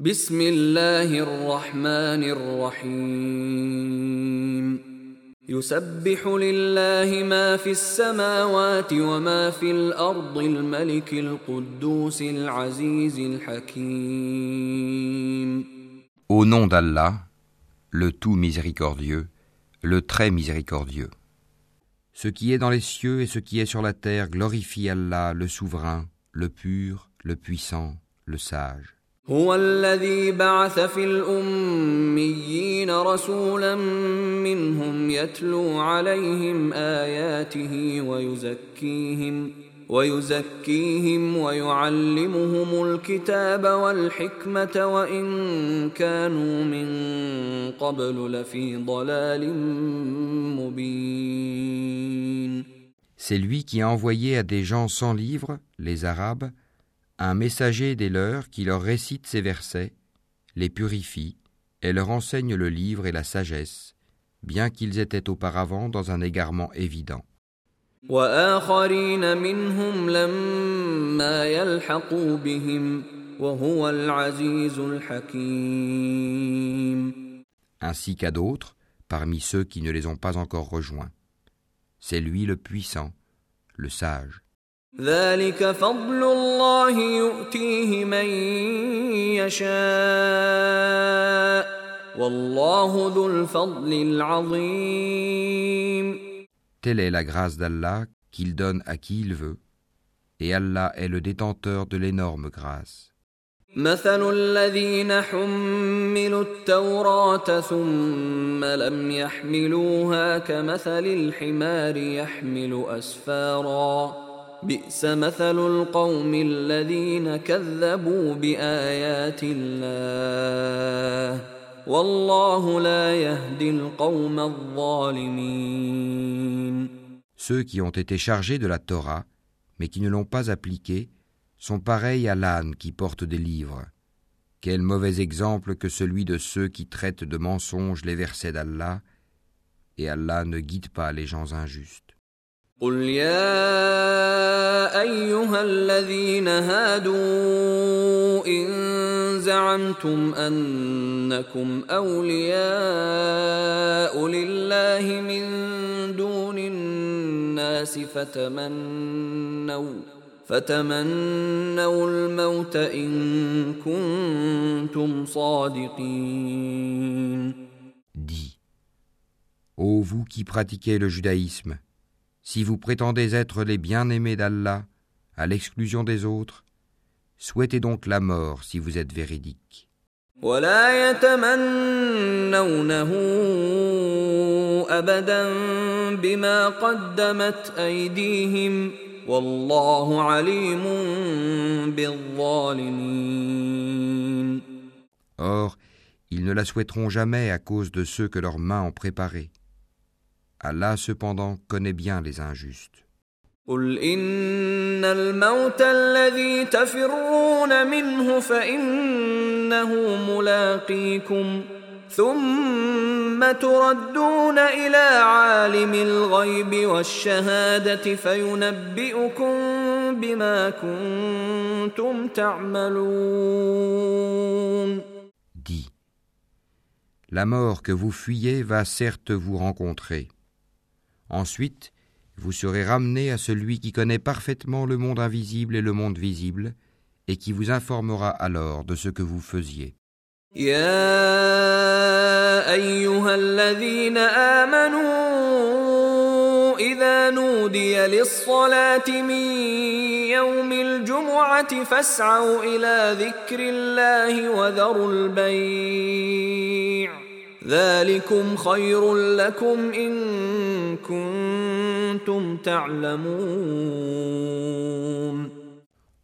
بسم الله الرحمن الرحيم يسبح لله ما في السماوات وما في الأرض الملك القدوس العزيز الحكيم Au nom d'Allah, le tout miséricordieux, le très miséricordieux. Ce qui est dans les cieux et ce qui est sur la terre glorifie Allah, le souverain, le pur, le puissant, le sage. هو الذي بعث في الأميين رسولا منهم يتلو عليهم آياته ويزكيهم ويزكيهم ويعلمهم الكتاب والحكمة وإن كانوا من قبل لفي ضلال مبين. C'est lui qui a envoyé à des gens sans livre, les Arabes, un messager des leurs qui leur récite ces versets, les purifie et leur enseigne le livre et la sagesse, bien qu'ils étaient auparavant dans un égarement évident. Ainsi qu'à d'autres, parmi ceux qui ne les ont pas encore rejoints. C'est lui le puissant, le sage. الله يؤتيه من يشاء والله ذو الفضل العظيم Telle est la grâce d'Allah qu'il donne à qui il veut, et Allah est le détenteur de l'énorme grâce. مثل الذين حملوا التوراة ثم لم يحملوها كمثل الحمار يحمل أسفارا بئس مثل القوم الذين كذبوا بآيات الله والله لا يهدي القوم الظالمين Ceux qui ont été chargés de la Torah, mais qui ne l'ont pas appliquée, sont pareils à l'âne qui porte des livres. Quel mauvais exemple que celui de ceux qui traitent de mensonges les versets d'Allah, et Allah ne guide pas les gens injustes. قل يا ايها الذين هادوا ان زعمتم انكم اولياء لله من دون الناس فتمنوا فتمنوا الموت ان كنتم صادقين. Dis, ô vous qui pratiquez le judaïsme, si vous prétendez être les bien-aimés d'Allah, à l'exclusion des autres, souhaitez donc la mort si vous êtes véridique. ولا يتمنونه ابدا بما قدمت ايديهم والله عليم بالظالمين Or, ils ne la souhaiteront jamais à cause de ceux que leurs mains ont préparés. Allah cependant connaît bien les injustes. قل ان الموت الذي تفرون منه فانه ملاقيكم ثم تردون الى عالم الغيب والشهاده فينبئكم بما كنتم تعملون Dis, la mort que vous fuyez va certes vous rencontrer. Ensuite, vous serez ramenés à celui qui connaît parfaitement le monde invisible et le monde visible, et qui vous informera alors de ce que vous faisiez. يا ايها الذين امنوا اذا نودي للصلاه من يوم الجمعه فاسعوا الى ذكر الله وذروا البيع ذلكم خير لكم ان كنتم تعلمون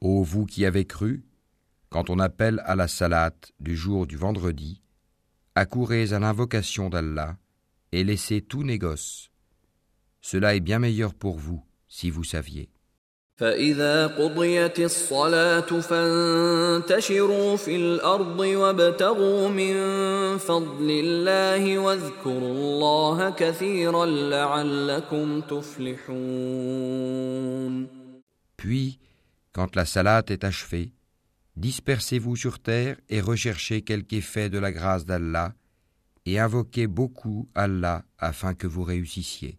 Ô vous qui avez cru, quand on appelle à la salate du jour du vendredi, accourez à l'invocation d'Allah et laissez tout négoce. Cela est bien meilleur pour vous si vous saviez. فإذا قضيت الصلاة فانتشروا في الأرض وابتغوا من فضل الله واذكروا الله كثيرا لعلكم تفلحون Puis, quand la salate est achevée, Dispersez-vous sur terre et recherchez quelque effet de la grâce d'Allah et invoquez beaucoup Allah afin que vous réussissiez.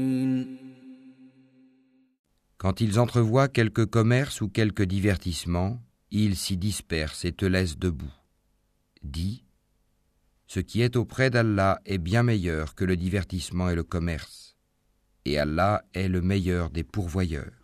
Quand ils entrevoient quelque commerce ou quelque divertissement, ils s'y dispersent et te laissent debout. Dis, ce qui est auprès d'Allah est bien meilleur que le divertissement et le commerce, et Allah est le meilleur des pourvoyeurs.